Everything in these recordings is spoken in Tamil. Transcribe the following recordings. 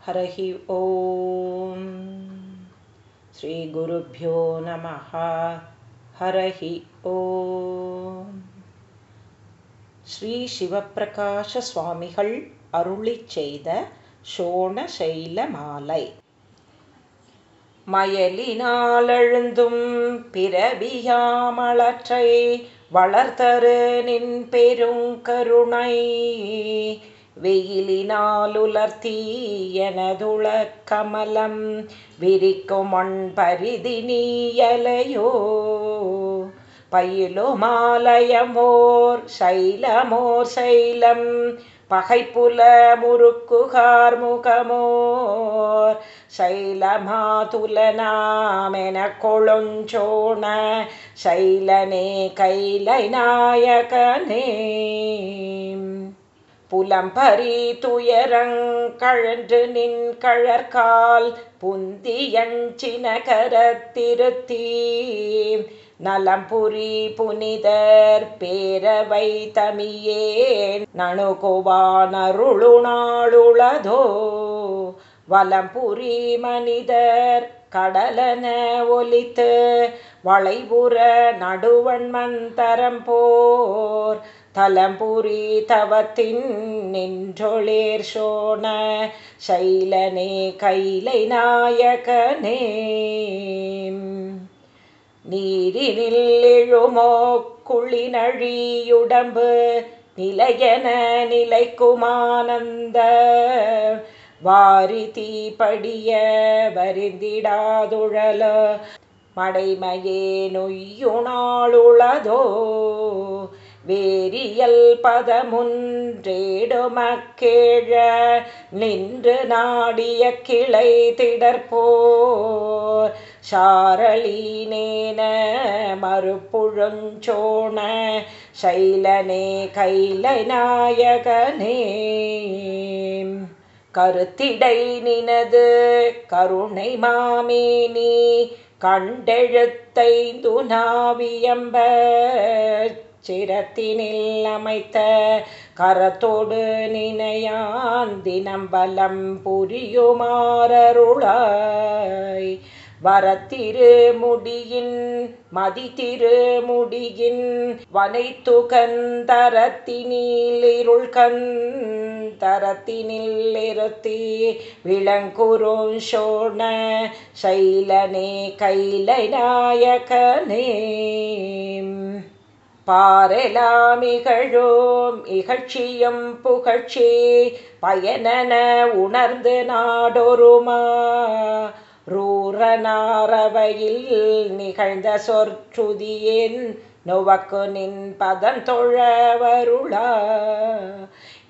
हरः ॐ श्रीगुरुभ्यो नमः हरः ॐ ஸ்ரீசிவப்பிரகாசசுவாமிகள் அருளி செய்த சோணசைலமாலை மயலினாலெழுந்தும் பிறவியாமலற்றை வளர்த்தரு நின் பெருங்கருணை வெயிலினாலுலர்த்தி எனதுள கமலம் விரிக்கும் மண் பரிதி நீயலையோ பயிலுமாலயமோர் சைலமோர் சைலம் பகைப்புல முறுக்குகார் முகமோர் சைலமாதுலனாமென கொழுஞ்சோண சைலனே கைலை நாயகனே. புலம்பரி துயரங்கழன்று நின் கழற்கால் புந்தியஞ்சினகரத்திருத்தீ நலம்புரி புனிதர் பேரவை தமியே நணுகுவானருளுணாளுளதோ வலம்புரி மனிதர் கடலன ஒலித்து வளைபுற நடுவன் மந்தரம் போர் தலம்புரி தவத்தின் நின்றொளேர் சோண சைலனே கைலை நாயகனே. நீரினில் எழுமோ குளினழியுடம்பு நிலையன நிலைக்குமானந்த. வாரி தீபடிய வரிந்திடாதுழல மடைமையே நொய்யுணாளுளதோ. வேரியல் பதமுன்றேடுமக்கேழ நின்று நாடிய கிளை திடற்போர். சாரளீனேன மறுப்புழுஞ்சோண சைலனே கைலை நாயகனே. கருத்திடை நினது கருணை மாமேனி கண்டெழுத்தைந்து நாவியம்ப சிரத்தினில் அமைத்த கரத்தோடு நினையான் தினம்பலம் புரியுமாறருளாய். வரத்திரு முடியின் மதி திருமுடியின் வனைத்துகந்தரத்தினில் இருள்கண் கந்தரத்தினில் இருத்தி விளங்குரும் சோண சைலனே கைலை நாயகனே பாரெலாமிகழோம் இகழ்ச்சியும் புகழ்ச்சி பயனன உணர்ந்து நாடொருமா? ரூரநாரவையில் நிகழ்ந்த சொற்றுதியின் நுவக்கு நின் பதம்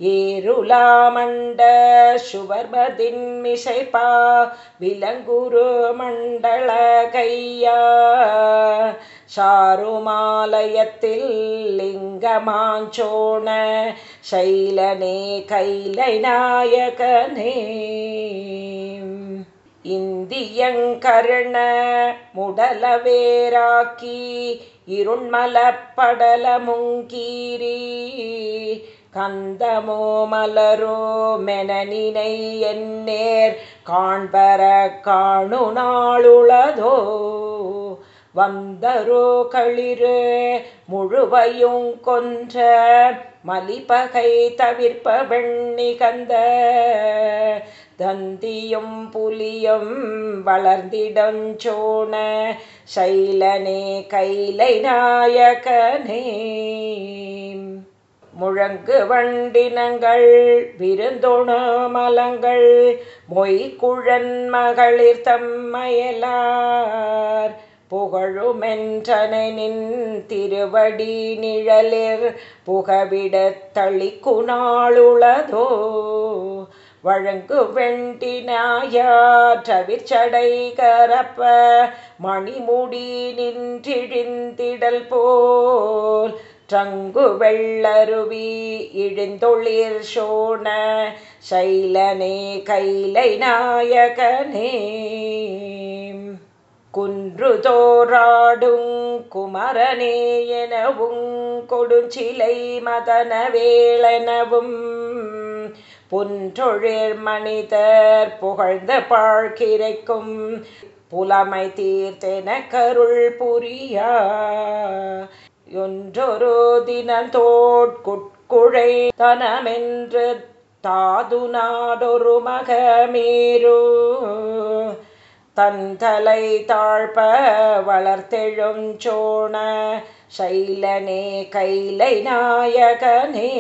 ஏருளாமண்ட ஏருலாமண்ட விலங்குரு மண்டல கையா. சாருமாலயத்தில் லிங்கமாஞ்சோண சைலனே கைலை நாயகனே. இந்தியங்கருண முடலவேராக்கி இருண்மலப்படல முங்கீரி கந்தமோ மலரோ மெனனினை என்னேர் காண்பர காணு நாளுளதோ வந்தரோ களிறு முழுவையும் கொன்ற மலிபகை தவிர்ப்ப வெண்ணிகந்த. தந்தியும் புலியும் வளர்ந்திடஞ்சோண சைலனே கைலை நாயகனே. முழங்கு வண்டினங்கள் விருந்தொணு மலங்கள் மொய்குழன் மகளிர் தம்மயலார். புகழுமென்றனின் திருவடி நிழலிர் புகவிடத் தளிக்குணாளுளதோ வழங்கு வெண்டினாயாற்றவிற்சடை கரப்ப மணிமுடி நின்றிழிந்திடல் போல். ட்ரங்கு வெள்ளருவி இழிந்தொளிர் சோன சைலனே கைலை நாயகனே. குன்று தோராடும் குமரனே எனவும் கொடுஞ்சிலை மதன வேளனவும் புன்றொழிர் மனிதர் புகழ்ந்த பாழ்கிரைக்கும் புலமை தீர்த்தென கருள் புரியா. ஒன்றொரு தினத்தோட்குட்குழை தனமென்று தாது நாடொரு மகமீரு. தன் தலை தாழ்ப வளர்த்தெழும் சோண சைலனே கைலை நாயகனே.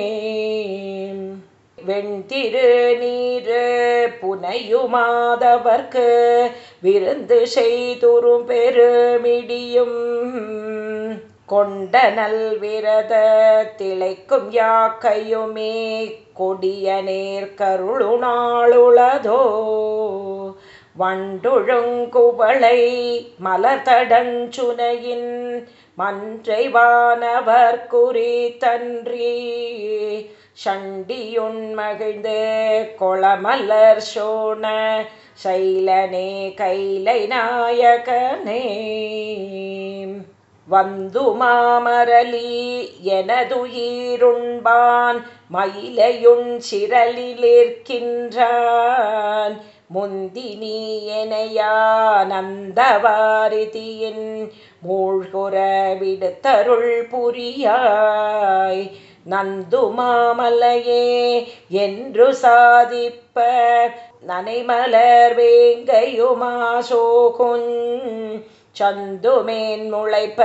வெண்திரு நீரு புனையுமாதவர்க்கு விருந்து செய்துரும் பெருமிடியும். கொண்ட நல்விரத திளைக்கும் யாக்கையுமே கொடிய நேர்கருளுநாளுளதோ வண்டுழுங்குவளை மலர்தடஞ்சுனையின் மன்றை வானவர் குறித்தன்றி. சண்டியுன் மகிழ்ந்து கொளமல்லர் சோன சைலனே கைலை நாயகனே. வந்து மாமரலி எனதுயிருண்பான் மயிலையுண் சிரலிலிருக்கின்றான் முந்தினி எனையானந்தவாரிதியின் மூழ்குற விடுத்தருள் புரியாய். நந்து மாமலையே என்று சாதிப்ப நனைமலர் வேங்கையுமா சோகுஞ் சந்துமேன் முளைப்ப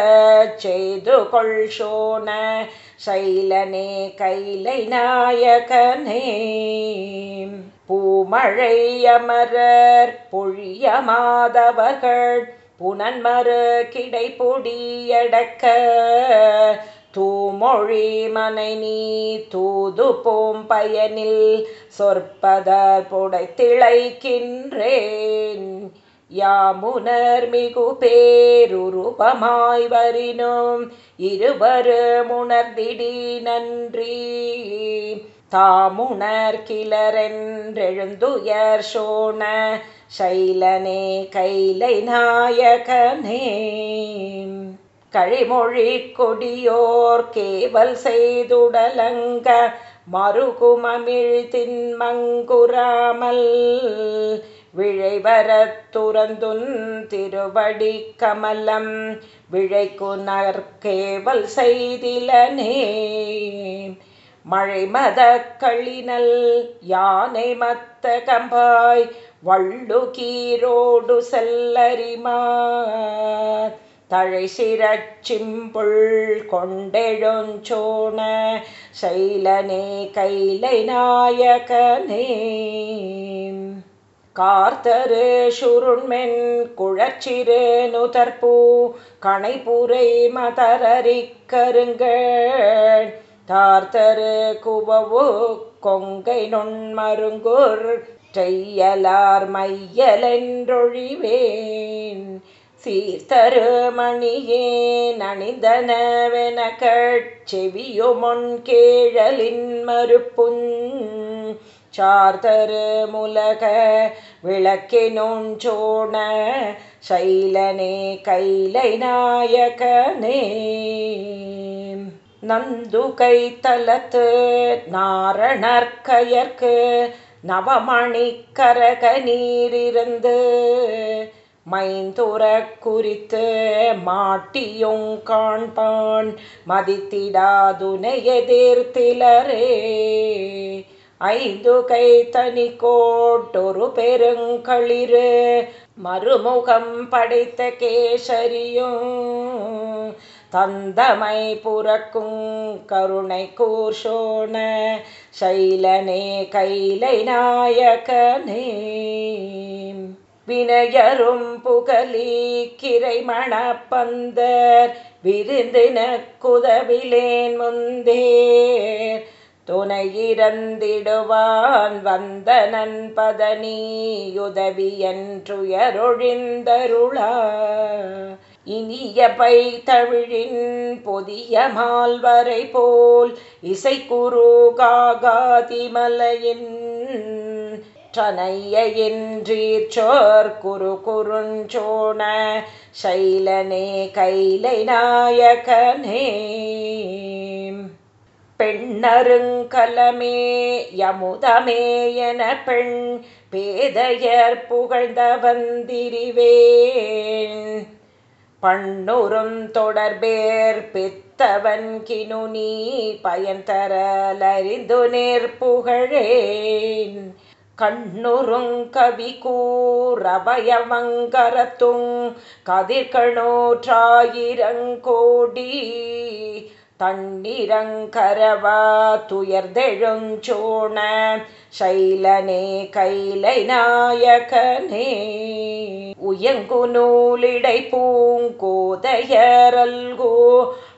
செய்து கொள் சோன சைலனே கைலை நாயகனே. பூமழையமரர் பொழிய மாதவர்கள் புனன்மறு கிடை பொடியடக்க தூமொழி மனை நீ தூது போம் பயனில் சொற்பதர் புடைத்திளைக்கின்றேன். யாமுனர்மிகு பேருருபமாய் வரினும் இருவரு முணர்திடி நன்றி. தாமுணர் கிளரென்றெழுந்துயர் சோண சைலனே கைலை நாயகனே. கழிமொழி கொடியோர் கேவல் செய்துடலங்க மறுகுமமிழ் தின்மங்குராமல் விழைவரத் துறந்துன் திருவடி கமலம் விழைக்குனர் கேவல் செய்திலனே. மழை மத களினல் யானை மத்த கம்பாய் வள்ளுகீரோடு கீரோடு செல்லரிமார் தழை சிரச்சிம்புள் கொண்டெழுஞ்சோண சைலனே கைலை நாயகனே. கார்த்தரு சுருண்மென் குழச்சிறு நுதற்பூ கணைபுரை மதரரிக்கருங்கள் தார்த்தரு குபவு கொங்கை நுண்மருங்குர் செய்யலார் மையலென்றொழிவேன் சீர்த்தரு மணியே நணிந்தனவென கட்செவியுமொன் கேழலின் மறுப்புஞ் சார்தரு முலக விளக்கினோன் சோண சைலனே கைலை நாயகனே. நந்து கைத்தலத்து நாரணர்கயற்கு நவமணிக்கரக நீரிருந்து மைந்துர குறித்து மாட்டியும் காண்பான் மதித்திடாதுனை எதிர்த்திலரே. ஐந்து கை தனி கோட்டொரு பெருங்களிரு மறுமுகம் படைத்த கேசரியும் தந்தமை புறக்கும் கருணை கூர்ஷோண சைலனே கைலை நாயகனே. வினையரும் புகலி கிரை மணப்பந்தர் விருந்தின குதவிலேன் முந்தேர் துணையிறந்திடுவான் வந்தனன் பதனியுதவியன்றுயரொழிந்தருளா. இனிய பை தவிழின் பொதிய மால்வரை போல் இசைக்குரு காகாதிமலையின் ற்றனையின்றீர்ச்சோர் குரு குறுஞ்சோண சைலனே கைலை நாயகனே. பெண்ணருங்கலமே யமுதமே என பெண் பேதையர் புகழ்ந்த வந்திரிவேன் பண்ணுறும் தொடர்பேர் பித்தவன் கினுனி பயன் தரலறிந்து நேர்புகழேன் கண்ணுறுங் கவி கூறபயமங்கரத்துங் கதிர்கணோற்றாயிரங்கோடி தண்ணிரங்கரவா துயர்தெழுஞ்சோண சைலனே கைலை நாயகனே உயங்கு நூலிடை பூங்கோதையரல்கோ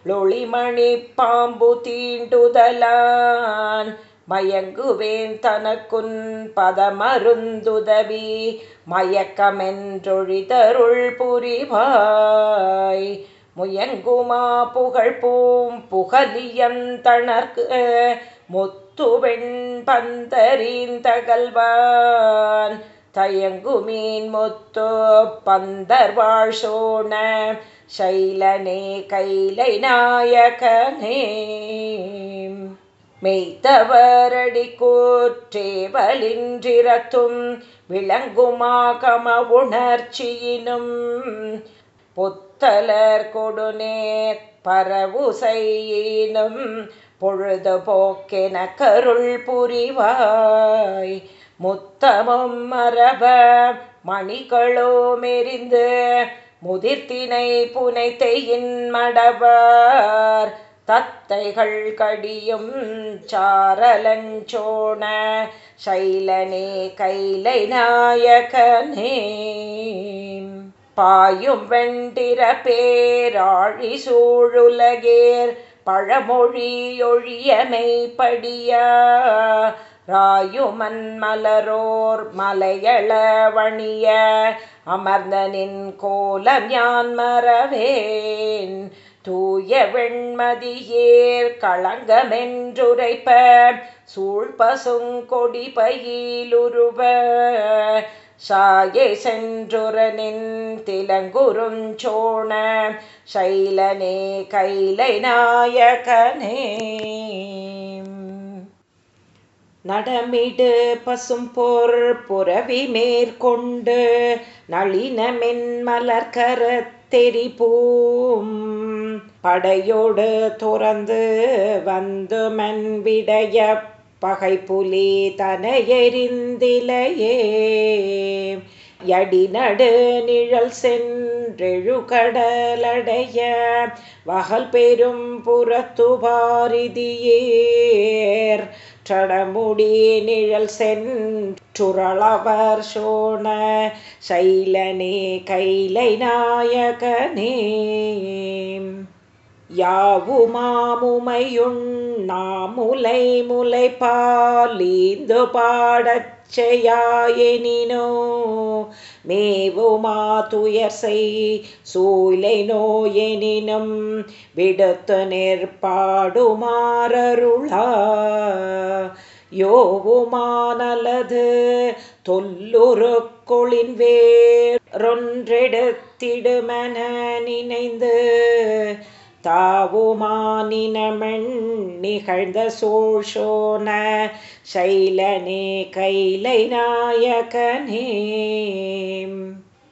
லொளிமணி பாம்பு தீண்டுதலான். மயங்குவேன் தனக்குன் பதமருந்துதவி மயக்கமென்றொழிதருள் புரிவாய். முயங்குமா புகழ் பூம் புகலியந்தணர்க்கு முத்துவெண் பந்தரீந்தகல்வான் தயங்குமீன் முத்து பந்தர்வாழ் சோன சைலனே கைலை நாயகனே. மெய்த்தவரடி கூற்றேவலின்றிரத்தும் விளங்குமாகம உணர்ச்சியினும் புத்தலர் கொடுநேர் பரவுசையினும் பொழுதுபோக்கென கருள் புரிவாய். முத்தமும் மரப மணிகளோ மெரிந்து முதிர்த்தினை புனைத்தையின் மடவார். தத்தைகள் கடியும் சாரலஞ்சோண சைலனே கைலை நாயகனே. பாயும் வெண்டிர பேராழி சூழுலகேர் பழமொழி ஒழியமை படியா ராயுமன் மலரோர் மலையளவணிய அமர்ந்தனின் கோலம் யான் மறவேன்? தூய வெண்மதியேர் களங்கமென்றுரைப்ப சூழ்பசுங்கொடி பயிலுருவ சாயை சென்றுரனின் திலங்குறுஞ்சோண சைலனே கைலை நாயகனே. நடமிடு பசும்பொர் புறவி மேற்கொண்டு நளினமென் மலர்கரத்தெரிபூம் படையோடு துறந்து வந்து மண்விடைய பகை புலி தனையெறிந்திலையே யடி நடு நிழல் சென்றெழுகடலடைய வகல் பெரும் புறத்து பாரிதியேர். ற்றடமுடி நிழல் சென்றுரளவர் சோண சைலனே கைலை நாயகனே. யாவுமாமுமையுண் நாமுலை முலை பாலீந்து பாடச் செய்யாயெனினோ மேவுமா துயர்சை சூலை நோயெனினும் விடுத்து நிற்பாடுமாறருளா யோவுமானலது தொல்லுரு கொளின் வேறொன்றெடுத்திடுமென நினைந்து தாவுமானினமெண் நிகழ்ந்த சோழோன சைலனே கைலை நாயகனே.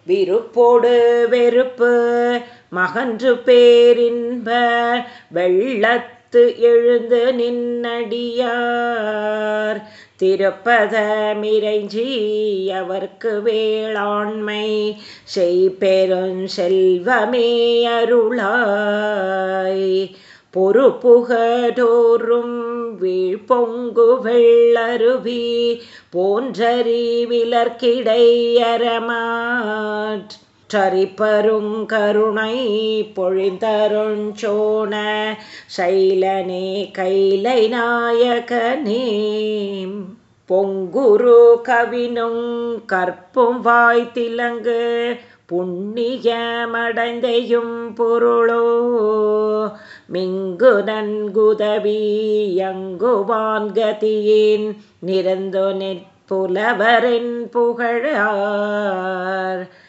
விருப்போடு வெறுப்பு மகன்று பேரின்ப வெள்ளத் வெள்ளத்து எழுந்து நின்னடியார். திருப்பதமிரைஞ்சி அவர்க்கு வேளாண்மை செய்பெருஞ் செல்வமே அருளாய். பொறுப்புகடோறும் வீழ்பொங்கு வெள்ளருவி போன்றறிவிலர்கிடையரமாற் விலர்க்கிடையரமாற் றிப்பருங்கருணை பொழிந்தருஞ்சோண சைலனே கைலை நாயகனே. பொங்குரு கவினும் கற்பும் வாய் திலங்கு புண்ணியமடைந்தையும் பொருளோ. மிங்கு நன்குதவி யங்குவான்கதியின் நிறந்து நிற்புலவரின் புகழார்.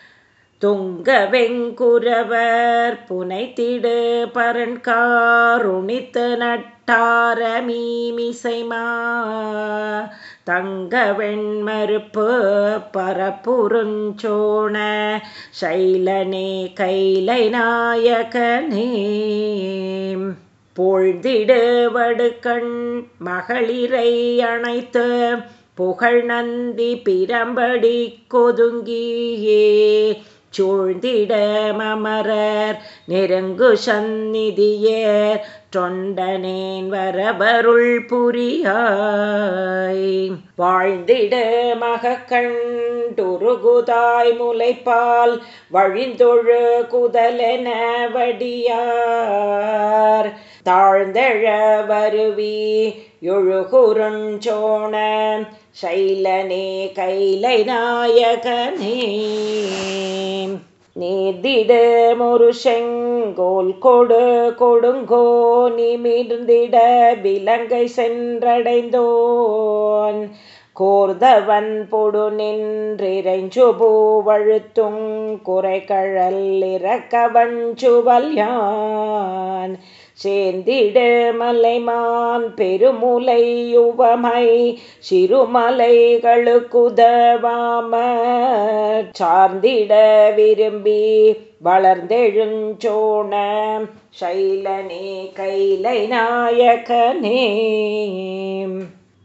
துங்க வெங்குரவர் புனைத்திடு பரன்காருணித்து நட்டார மீமிசைமா. தங்க வெண்மறுப்பு பரப்புருஞ்சோண சைலனே கைலை நாயகனே. பொழ்திடு வடுக்கண் மகளிரை அணைத்து புகழ் நந்தி பிரம்படி கொதுங்கியே. சூழ்ந்திட மமரர் நெருங்கு சந்நிதியர் தொண்டனேன் வரபருள் புரியாய். வாழ்ந்திட மகக்கண்டுருகுதாய் முளைப்பால் வழிந்தொழு குதலென வடியார். தாழ்ந்தழ வருவி எழுகுருஞ்சோண சைலனே கைலை நாயகனே நீதிடு ஒரு செங்கோல் கொடு கொடுங்கோ நிமிர்ந்திட விலங்கை சென்றடைந்தோன். கோர்தவன் பொடு நின்றிரைஞ்சு பூவழுத்துங் குறைகழல் இறக்கவஞ்சுவல் யான் சேர்ந்திடு மலைமான் பெருமுலை யுவமை சிறுமலைகளுக்குதவாம சார்ந்திட விரும்பி வளர்ந்தெழுஞ்சோண சைலனே கைலை நாயகனே.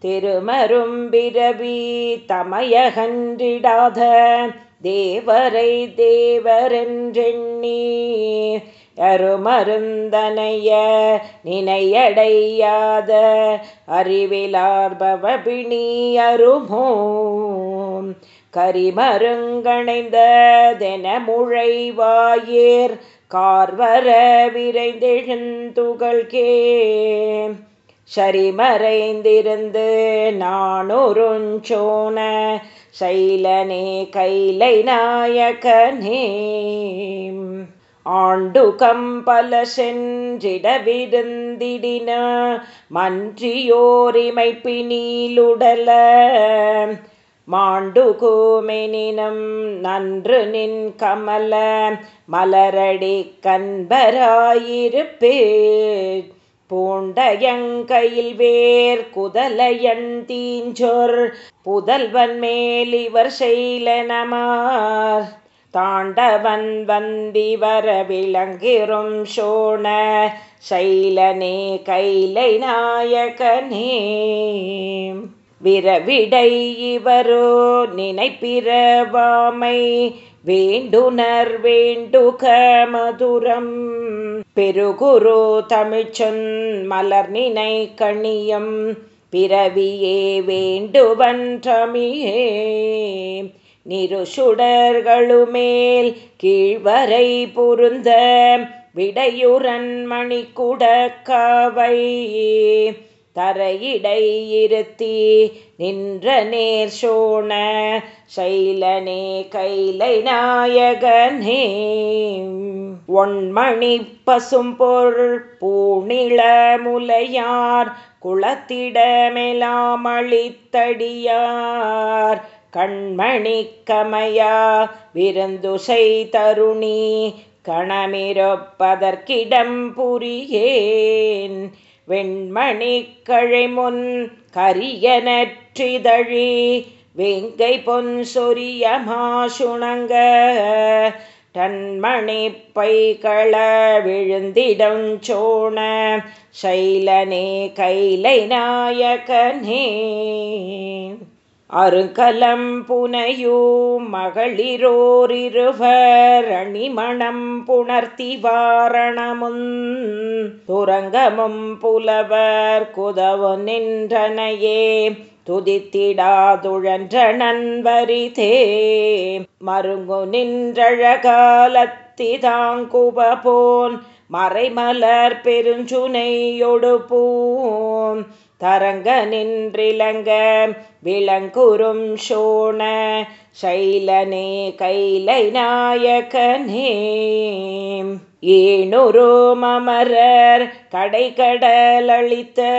திருமரும் பிறவி தமையகன்றிடாத தேவரை தேவரென்றெண்ணி அருமருந்தனைய நினையடையாத அறிவிலார்பவபிணி அருமோ கரிமருங்கணைந்ததென முழைவாயேர் கார்வர விரைந்தெழுந்துகள்கே. சரிமறைந்திருந்து நானொருஞ்சோன சைலனே கைலை நாயகனே. ஆண்டு கம்பல சென்றிடவிருந்திடின விருந்திடின மாண்டு கூமெனினம் நன்று நின் கமல மலரடி கண்பராயிருப்பேன். பூண்டயங்கையில் வேர் குதலையன் தீஞ்சொர் புதல்வன் மேலிவர் செய்லனமார். தாண்டவன் வந்தி வர விளங்கிரும் சோண சைலனே கைலை நாயகனே. விரவிடை இவரோ நினைப்பிறவாமை வேண்டுனர் வேண்டுக மதுரம். பெருகுரு தமிழ்ச்சொன் மலர் நினை கணியம். பிறவியே வேண்டுவன்றமியே நிருசுடர்களுமேல் கீழ்வரை பொருந்த விடையுறன் மணிக்குடக்காவை தரையிடை இருத்தி நின்ற நேர் சோண சைலனே கைலை நாயகனே. ஒன்மணி பசும்பொர் பூணிள முலையார் குளத்திடமெலாமளித்தடியார் கண்மணி கமையா விருந்துசை தருணி கணமிரப்பதற்கிடம் புரியேன். வெண்மணி கழைமுன் கரிய நற்றிதழி வெங்கை பொன் சொரிய மாசுணங்க தன்மணி பைகள விழுந்திடம் சோண சைலனே கைலை நாயகனே அருகலம் புனையூ மகளிரோரிருவர் அணிமணம் புணர்த்தி வாரணமுன். துரங்கமும் புலவர் குதவு நின்றனையே துதித்திடாதுழன்ற நண்பரிதே. மருங்கு நின்றழகாலத்திதாங்குபோன் மறைமலர் பெருஞ்சுனையொடு பூம் தரங்க நின்றிலங்க விளங்குறும் சோண சைலனே கைலை நாயகனே. ஏனொரு மமரர் கடை கடலளித்த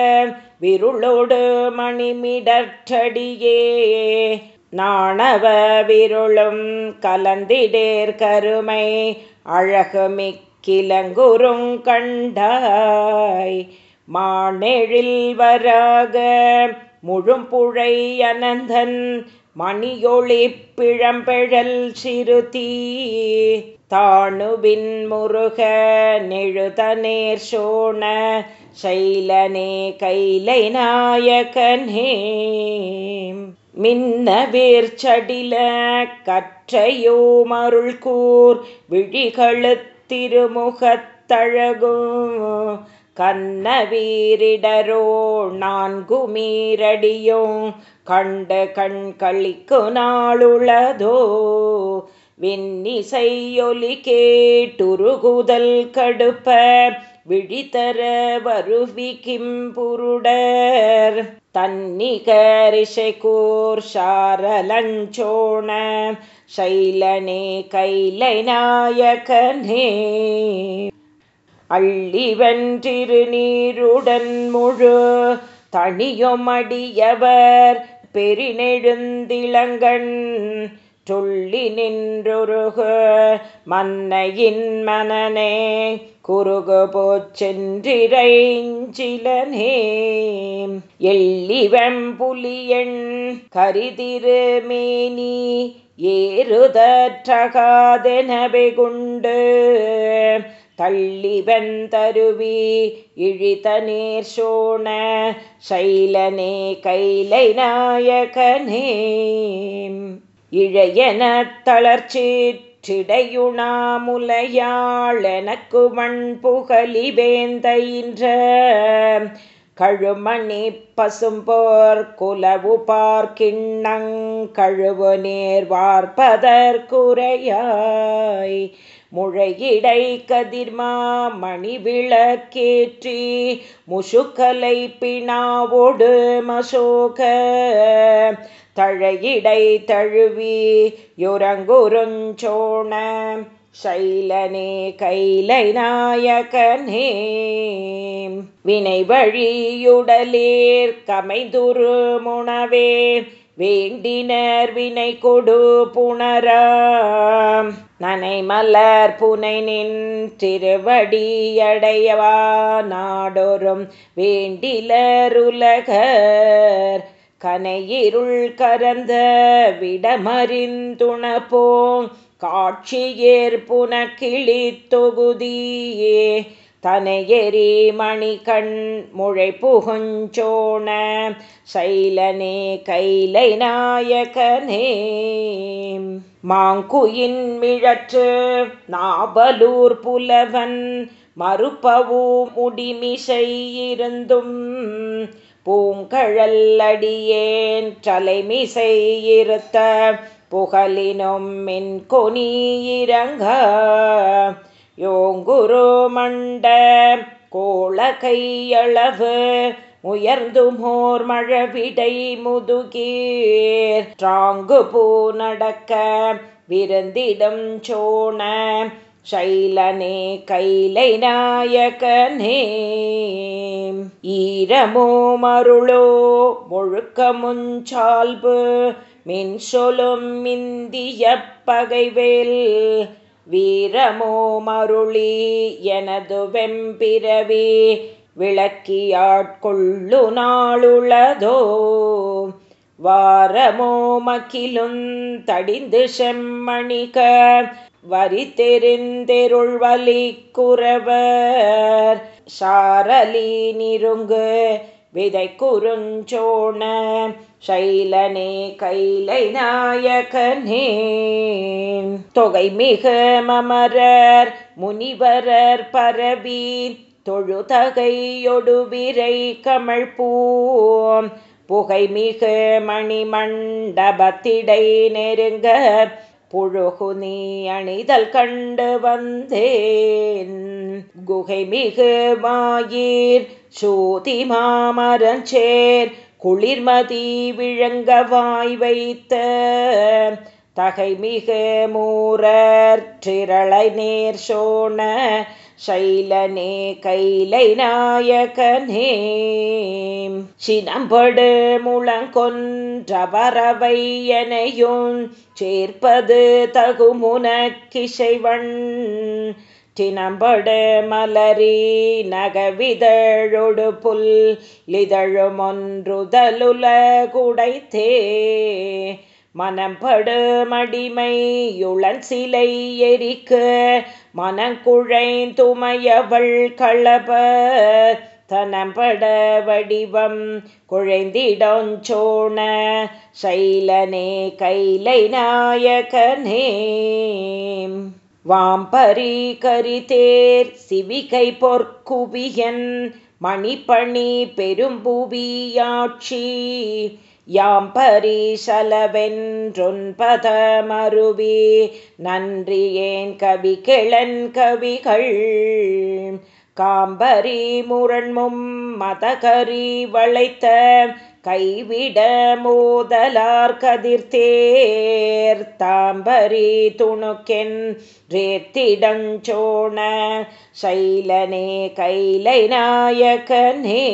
விருளோடு மணிமிடற்றடியே. நாணவ விருளும் கலந்திடேர் கருமை அழகுமிக்கிலங்குறுங் கண்டாய். மானெழில் வராக முழும்புழை அனந்தன் மணியொளி பிழம்பெழல் சிறுதி தாணுபின் முருக நெழுதனேர் சோண சைலனே கைலை நாயகனே. மின்னவேர் சடில கற்றையோ மருள்கூர் விழிகளு திருமுகத்தழகும் கண்ண வீரிடரோ நான்கு கண்டு கண் கழிக்கு நாளுளதோ. விண்ணிசையொலி கேட்டுருகுதல் கடுப்ப விழித்தர வருவி கிம்புருடர். தன்னிகரிசை கூர் சாரலஞ்சோண சைலனே கைலை நாயகனே. அள்ளி வென்றிரு நீருடன் முழு தனியொமடியவர் பெரினெழுந்திளங்கண் சொல்லி நின்றுருகு மன்னையின் மனனே குறுகு போச்சென்றிரைஞ்சிலனே எள்ளி வெம்புலியன் கரிதிருமேனி ஏறுதற்றகாதெனவை குண்டு தள்ளி வெந்தருவி இழித்த நேர் சோண சைலனே கைலை நாயகனே. இழையன தளர்ச்சிடையுணாமுலையாளெனக்கு மண் புகழி வேந்தைன்ற கழுமணி பசும்போர் குலவு பார்க்கிண்ணங் கழுவு நேர் வார்ப்பதற்குறையாய் முழையிடை கதிர்மா மணி விளக்கேற்றி முசுக்கலை பினாவோடு மசோக. தழையிடை தழுவி யுரங்குருஞ்சோண சைலனே கைலை நாயகனே வினை வழியுடலேர் கமைதுரு முனவே வேண்டினர் வினை கொடு புணராம் நனை மலர் புனை நின் திருவடியடையவா நாடொரும் வேண்டிலருலகர் கனையிருள் கரந்த விடமறிந்துணப்போம் காட்சியேற் புனக்கிளி தொகுதியே தனையெறி மணிகண் முழை புகுஞ்சோண சைலனே கைலை நாயகனே. மாங்குயின் மிழற்று நாவலூர் புலவன் மறுப்பவு முடிமிசை இருந்தும் பூங்கழல் அடியேன் தலைமிசை இருத்த புகலினும் மின் கொனீரங்க யோங்குரு மண்ட கோள கையளவு உயர்ந்து மோர் மழவிடை முதுகீர். ட்ராங்கு பூ நடக்க விருந்திடம் சோண சைலனே கைலை நாயகனே. ஈரமோ மருளோ முழுக்க மின்சொலும் இந்திய பகைவேல் வீரமோ மருளி எனது வெம்பிரவி விளக்கியாட்கொள்ளு நாளுளதோ. வாரமோ மகிலும் தடிந்து செம்மணிக வரி தெரிந்தெருள் குறவர். சாரலி நிருங்கு விதை குறுஞ்சோண சைலனே கைலை நாயகனே. தொகை மிக மமரர் முனிவரர் பரவி தொழுதகையொடுவிரை கமழ் பூம் புகை மிக மணிமண்டபத்திடை நெருங்க புழுகு நீ அணிதல் கண்டு வந்தேன். குகை மிகு மாயீர் சூதி மாமரஞ்சேர் குளிர்மதி விழங்க வாய் வைத்த தகை மிக மூரர் நேர் சோன சைலனே கைலை நாயகனே. சினம்படு முழங்கொன்றவரவை சேர்ப்பது தகுமுன கிசைவன் சினம்படு மலரி நகவிதழொடு புல் லிதழும் ஒன்றுதலுல குடைத்தே. மனம்படு மடிமையுளன் சிலை எரிக்கு மனங்குழைந்துமையவள் களப தனம்பட வடிவம் குழைந்திடோஞ்சோண சைலனே கைலை நாயகனே. வாம்பரி கரிதேர் சிவிகை பொற்குவியன் மணிப்பணி பெரும்புவியாட்சி. யாம் பரிசலவென்றொன்பதமருவி நன்றி ஏன் கவி கிளன் கவிகள்? காம்பரி முரண்மும் மதகரி வளைத்த கைவிட மோதலார் கதிர்த்தேர் தாம்பரி துணுக்கென் ரேத்திடஞ்சோண சைலனே கைலை நாயகனே.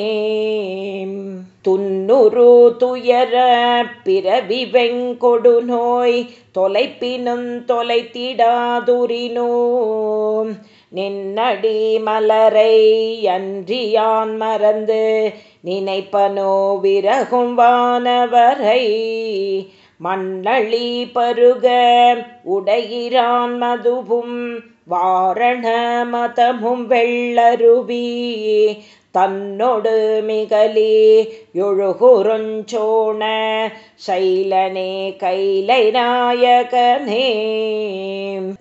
துன்னுரு துயர பிறவி வெங்கொடு நோய் தொலைப்பினும் தொலைத்திடாதுரினோ நின்னடி மலரை அன்றியான் மறந்து நினைப்பனோ விரகும் வானவரை. மண்ணளி பருக உடையிறான் மதுவும் வாரண மதமும் வெள்ளருவி. தன்னொடு மிகலி எழுகுறுஞ்சோண சைலனே கைலை நாயகனே.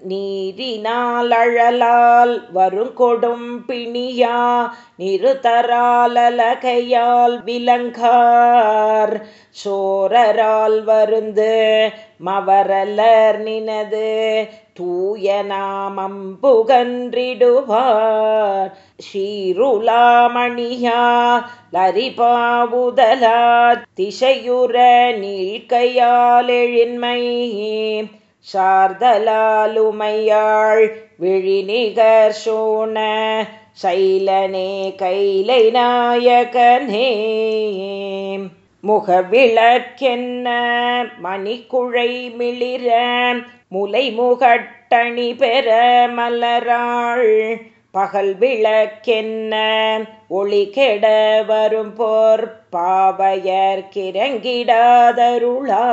நீரினால் அழலால் வருங்கொடும் பிணியா நிறுதராலகையால் விலங்கார் சோரரால் வருந்து மவரலர் நினது தூய நாமம் புகன்றிடுவார். ஷீருலாமணியா லரிபாவுதலா திசையுற நீழ்கையாலெழின்மை சார்தலாலுமையாள் விழிநிகர் சோன சைலனே கைலை நாயகனே. முகவிளக்கென்ன மணிக்குழை மிளிர முலை முகட்டணி பெற மலராள் பகல் விளக்கென்ன? ஒளி கெட வரும் போர் பாவையர் கிரங்கிடாதருளா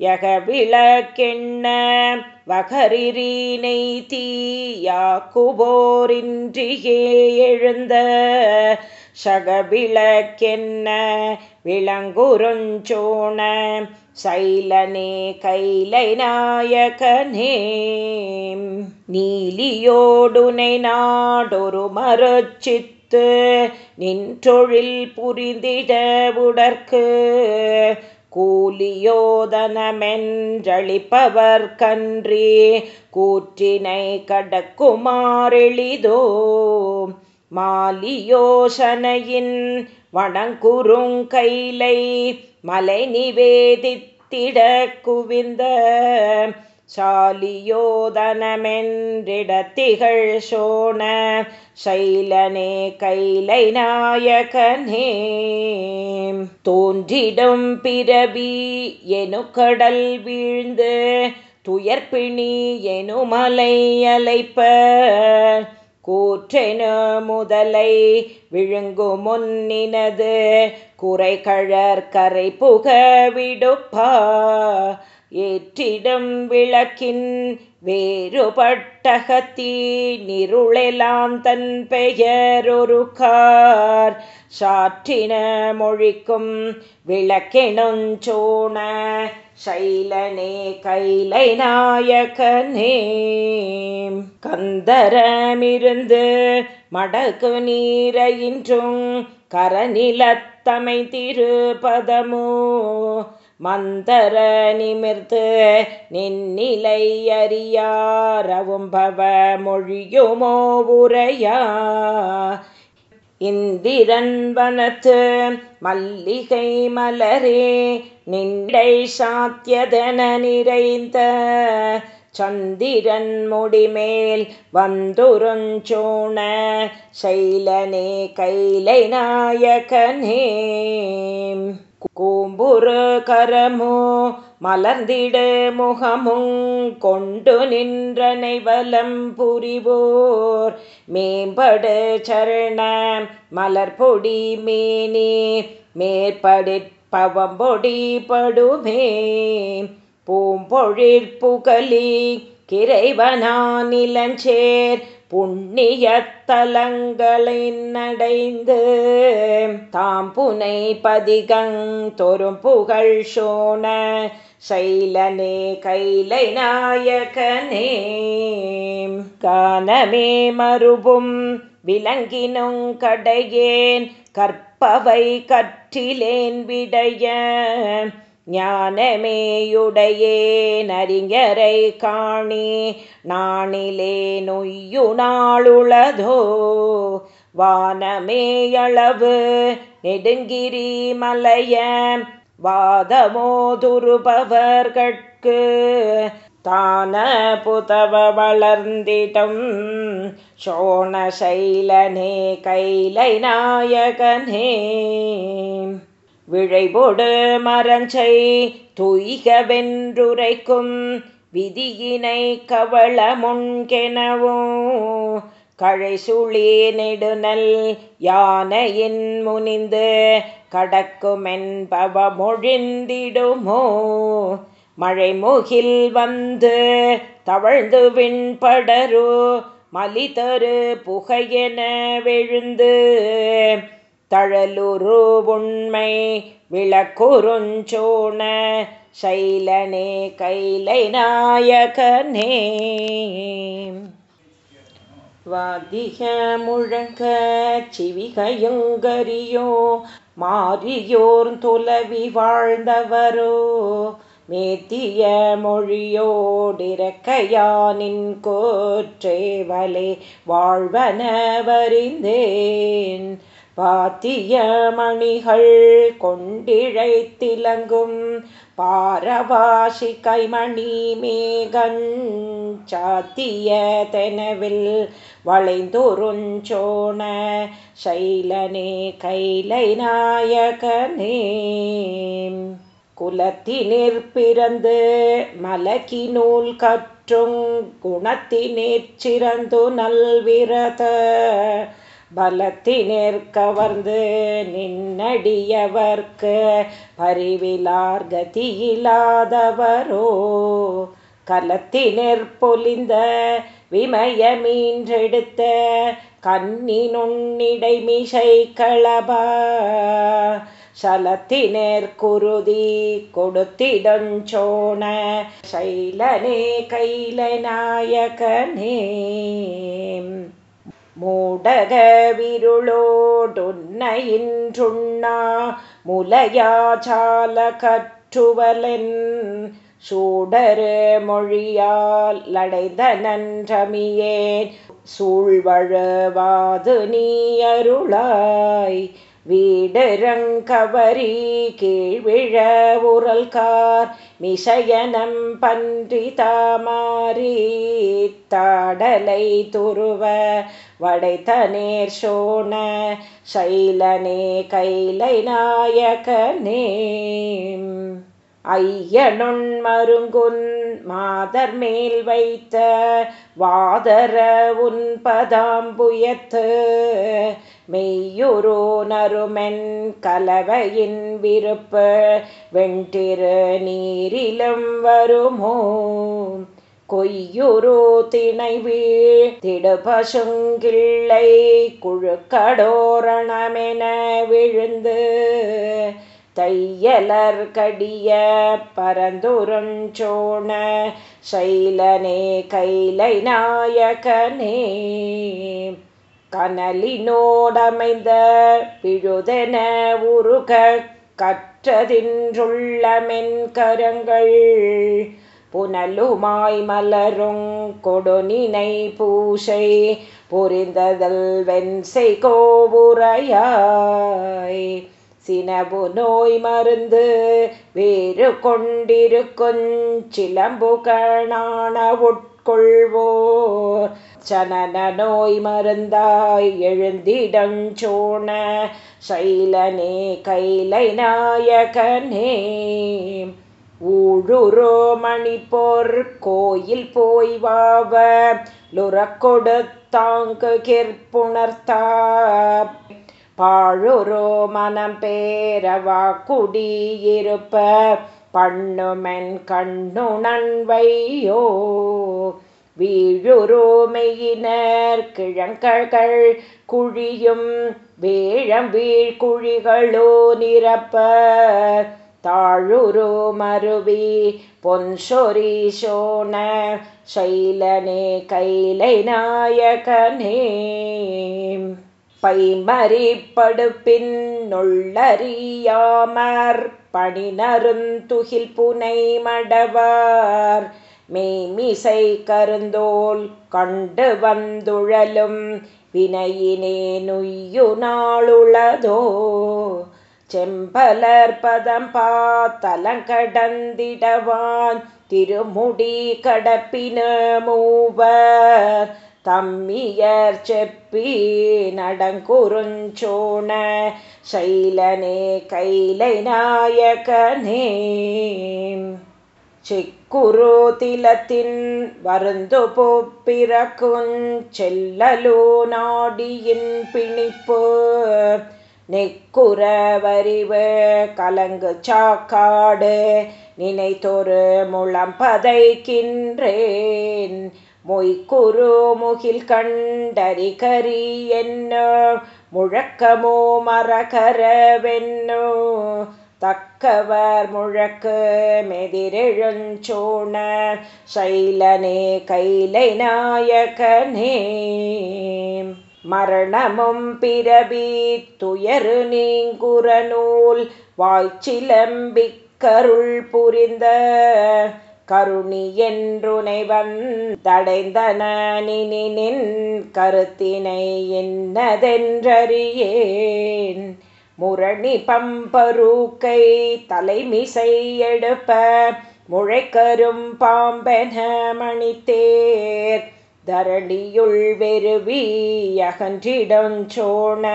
யக விளக்கெண்ண வகரிரீனை தீயாக்குவோரின்றியே எழுந்த சகவிளக்கென்ன விளங்குறுஞ்சோண சைலனே கைலை நாயகனே. நீலியோடுனை நாடொரு மறுச்சித்து நின்றொழில் புரிந்திட உடற்கு. கூலியோதனமென்றளிப்பவர் கன்றி கூற்றினை கடக்குமாறெளிதோ. மாலியோசனையின் வணங்குறுங்கைலை மலை நிவேதித்திட குவிந்த சாலியோதனமென்றிடத்திகள் சோன சைலனே கைலை நாயகனே. தோன்றிடும் பிறவி எனு கடல் வீழ்ந்து துயர்பிணி எனு மலை அலைப்ப கூற்றென முதலை விழுங்கு முன்னினது குறை கழற் கரை புக விடுப்பா ஏற்றிடும் விளக்கின் வேறுபட்டகத்தீ நிருளெலாம் தன் பெயரொரு கார். சாற்றின மொழிக்கும் விளக்கெணுஞ்சோண சைலனே கைலை நாயகனே கந்தரமிருந்து மடக்கு நீரையின்றும் கரநிலத்தமை திருபதமோ மந்தர நிமிர்த்து நின்னிலை அறியாரவும் பவ மொழியுமோ உரையா. இந்திரன்பனத்து மல்லிகை மலரே நின்றை சாத்தியதன நிறைந்த சந்திரன் முடிமேல் வந்துருஞ்சோண சைலனே கைலை நாயகனே. கூம்புரு கரமோ மலர்ந்திடு முகமும் கொண்டு நின்றனை வலம் புரிவோர். மேம்படு சரண மலர்பொடி மேனே மேனி பவம்பொடி படுமே பூம்பொழிற்புகலி கிரைவனானிலஞ்சேர் புண்ணியத்தலங்களின் நடைந்து தாம் புனை பதிகங் தொரும் புகழ் சோன சைலனே கைலை நாயகனே கானமே மறுபும் விலங்கினும் கடையேன் கற்ப கற்பவை கற்றிலேன் விடைய ஞானமேயுடையே நறிஞரை காணி நாணிலே நொய்யு நாளுளதோ வானமேயளவு நெடுங்கிரி மலைய வாதமோதுருபவர்கட்கு தான புதவ வளர்ந்திடம். சோணசைலனே கைலை நாயகனே. விழைபொடு மரஞ்சை துய்கவென்றுரைக்கும் விதியினை கவள முன்கெனவோ கழை சுழி நெடுநல் யானையின் முனிந்து கடக்குமென்பவ மொழிந்திடுமோ. மழைமுகில் வந்து தவழ்ந்து விண்படரு மலிதரு புகையென விழுந்து. தழலுரு உண்மை விளக்குறுஞ்சோண சைலனே கைலை நாயகனே. வாதிக முழங்க சிவிகையுங்கரியோ மாறியோர் துலவி வாழ்ந்தவரோ மேத்திய மொழியோடிறக்கையானின் கோற்றேவலே வாழ்வனவறிந்தேன். பாத்திய மணிகள் கொண்டிழைத்திலங்கும் பாரவாசி கைமணி மேகன் சாத்திய தெனவில் வளைந்தொருஞ்சோண சைலனே கைலை நாயகனே. குலத்தினிற் பிறந்து மலக்கி நூல் கற்றும் குணத்தினிற் சிறந்து நல்விரத பலத்தினர் கவர்ந்து நின்னடியவர்க்கு பரிவிலார் கதியில்லாதவரோ கலத்தினர் பொலிந்த விமய மீன்றெடுத்த கன்னி நுண்ணிடை களபா சலத்தினர் குருதி கொடுத்திடஞ்சோண சைலனே கைல நாயகனே மூடக விருளோடுன்னையின்றுண்ணா முலையாச்சால கற்றுவலன் சூடரு மொழியால் அடைந்த நன்றமியேன் சூழ்வழவாது நீ அருளாய். வீடரங்கவரி கீழ்விழ உரல்கார் மிசையனம் பன்றி தாமாரி தாடலை துருவ வடைத்தனேர் சோண சைலனே கைலை நாயகனே. ஐயனொன்மருங்குன் மாதர் மேல் வைத்த வாதர உன்பதாம்புயத்து மெய்யுரு நறுமென் கலவையின் விருப்பு வெண்டிரு நீரிலும் வருமோ? கொய்யுரு திணைவீழ் திடுபசுங்கிள்ளை குழுக்கடோரணமென விழுந்து தையலர் கடிய பரந்துரஞ்சோண சைலனே கைலை நாயகனே. கனலினோடமைந்த பிழுதென உருக கற்றதின்றுள்ள மென்கரங்கள் புனலுமாய் மலரும் கொடுநினை பூசை புரிந்ததல் வெண்சை கோபுரையாய் சினவு நோய் மருந்து வேறு கொண்டிருக்குஞ் சிலம்பு கணான உட்கொள்வோர். சனன நோய் மருந்தாய் எழுந்திடஞ்சோண சைலனே கைலை நாயகனே. ஊழுரோ மணிப்போர் கோயில் போய் வாவ லுறக்கொடுத்தாங்கு கிற்புணர்த்தா பாழுரோ மனம் பேரவா குடியிருப்ப பண்ணுமென் கண்ணு நன்வையோ. வீழுரோ மெயினர் கிழங்ககள் குழியும் வேழம் வீழ்குழிகளோ நிரப்ப. தாழுரோ மருவி பொன்சொரி சோன சைலனே கைலை நாயகனே. பைமறிப்படுப்பின் நொள்ளறியாமற் பணிநருந்துகில் புனைமடவார் மெய்மிசை கருந்தோல் கண்டு வந்துழலும் வினையினே நுய்யு நாளுளதோ. செம்பலர் பதம் பார்த்தலங்கடந்திடவான் திருமுடி கடப்பின மூவர். தம்மியர் செப்பி நடங்குறுஞ்சோண சைலனே கைலை நாயகனே. செக்குரு திலத்தின் வருந்து போப்பிறக்கும் செல்லலோ நாடியின் பிணிப்பு. நெக்குற வரிவு கலங்கு சாக்காடு நினைத்தொரு முளம்பதைக்கின்றேன் மொய்க்குரு முகில் கண்டரி கரி என்ன முழக்கமோ மரகரவென்னோ தக்கவர் முழக்கு மெதிரெழுஞ்சோண சைலனே கைலை நாயகனே. மரணமும் பிறவி துயரு நீங்குற நூல் வாய்ச்சிலம்பிக்கருள் புரிந்த கருணி என்றுனை வந்தடைந்தனின் கருத்தினை என்னதென்றறியேன். முரணி பம்பருக்கை தலைமிசை எடுப்ப முழைக்கரும் பாம்பென மணித்தேர். தரணியுள் வெறுவி அகன்றிடஞ்சோண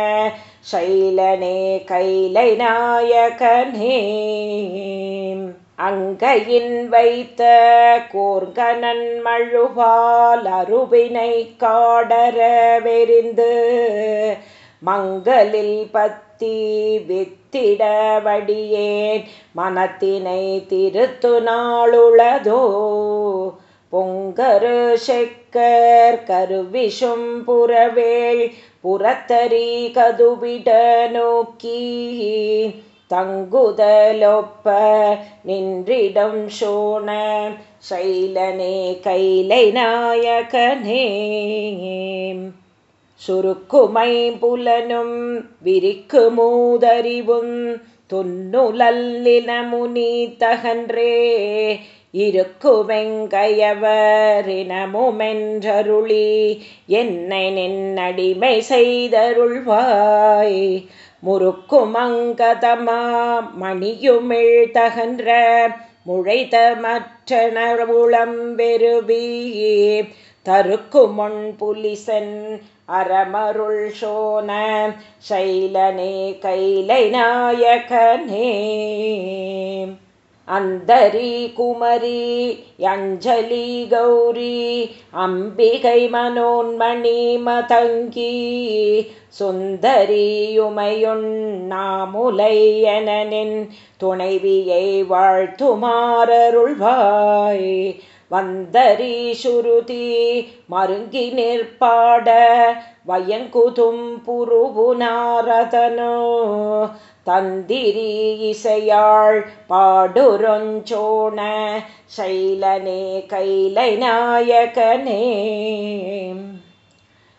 சைலனே கைலை நாயகனே. அங்கையின் வைத்த கோர்கனன் மழுவால் அருவினை காடர வெறிந்து மங்களில் பத்தி வித்திட வடியேன். மனத்தினை திருத்து நாளுளதோ பொங்கரு செக்கர் கருவிஷும் புறவேள் புறத்தறி கதுவிட நோக்கி தங்குதலொப்ப நின்றிடம் சோண சைலனே கைலை நாயகனே. சுருக்குமை புலனும் விரிக்கு மூதறிவும் துன்னுலல்லின முனி தகன்றே. இருக்குமெங்கயவரினமுமென்றருளி என்னை நின்னடிமை செய்தருள்வாய். முறுக்குமங்கதமா மணியுமிழ்தகன்ற முழைத்த மற்றனவுளம் வெறுவி. தருக்குமொன் புலிசன் அறமருள் சோன சைலனே கைலை நாயகனே. அந்தரி குமரி அஞ்சலி கௌரி அம்பிகை மனோன்மணி மதங்கி சுந்தரியுமையுண்ணாமுலை எனனின் துணைவியை வாழ்த்துமாறருள்வாய். வந்தரி சுருதி மருங்கி நிற்பாட வயங்குதும் புருவுநாரதனோ தந்திரி இசையாள் பாடுரொஞ்சோண சைலனே கைலை நாயகனே.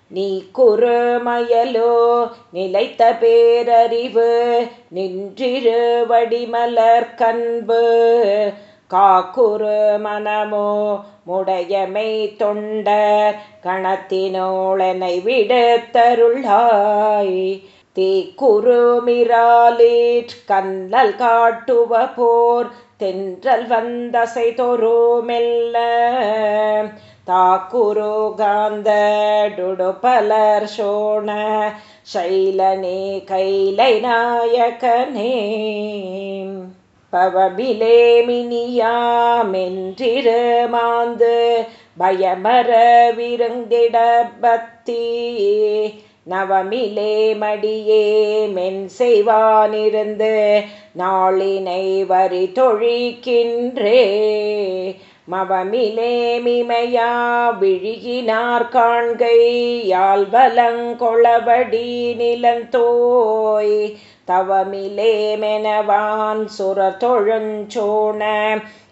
நீ குறுமயலோ நிலைத்த பேரறிவு நின்றிரு வடிமலர் கண்பு. காக்குறு மனமோ முடையமை தொண்டர் கணத்தினோளனை விடுத்தருள்ளாய் தீக்குறுமிராலேற் கண்ணல் காட்டுவ போர் தென்றல் வந்தசை தொரு மெல்ல தாக்குரு காந்த டுடுபலர் சோண சைலனே கைலை நாயகனே. பவபிலே மினியாமென்றிரு மாந்து பயமர விருந்திட பக்தி நவமிலே மடியே மென் செய்வானிருந்து நாளினை வரி தொழிக்கின்றே. மவமிலே மிமையா விழுகினார் காண்கை யாழ்வலங்கொளபடி நிலந்தோய். தவமிலே மெனவான் சுர சுரத்தொழுஞ்சோண